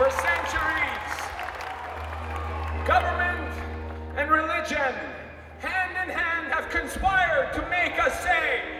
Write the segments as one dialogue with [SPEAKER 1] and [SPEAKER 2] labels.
[SPEAKER 1] for centuries. Government and religion, hand in hand, have conspired to make us say,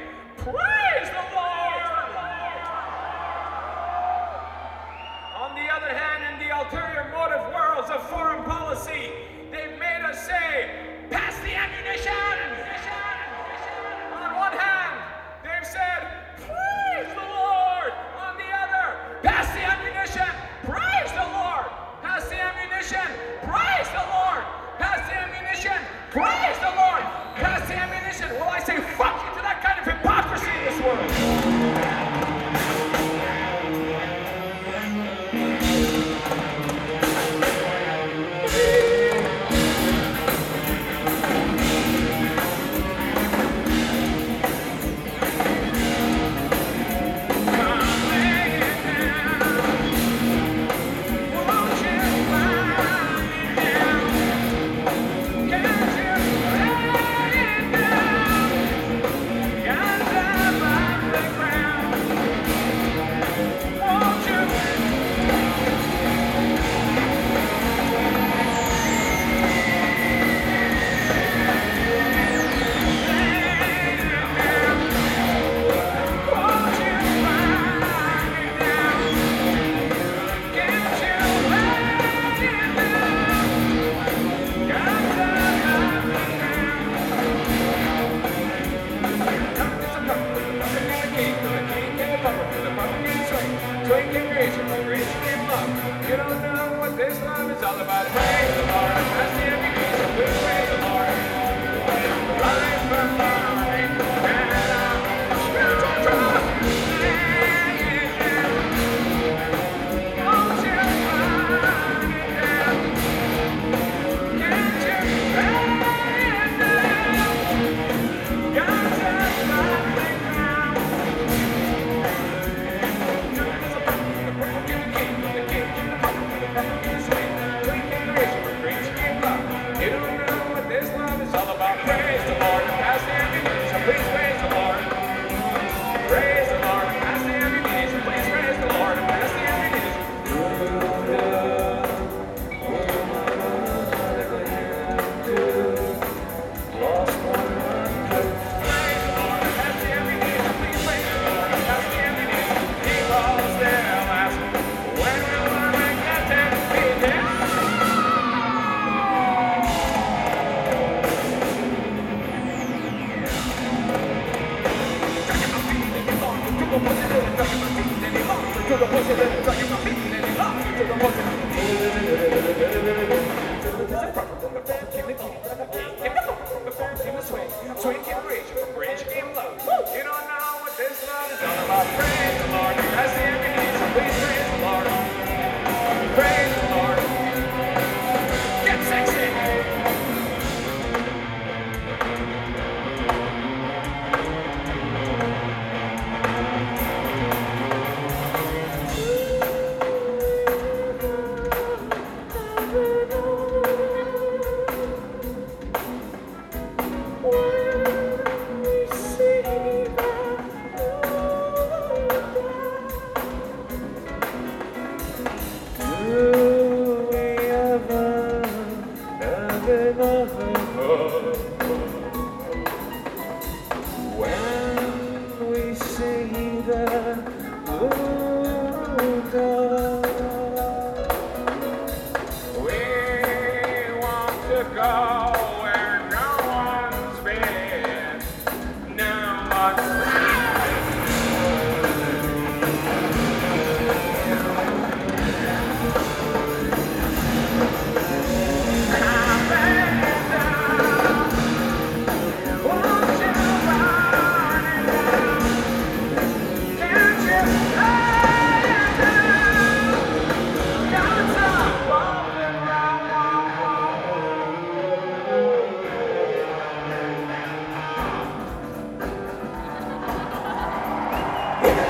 [SPEAKER 1] All about it. Swing and bridge, bridge and low. the. Yeah.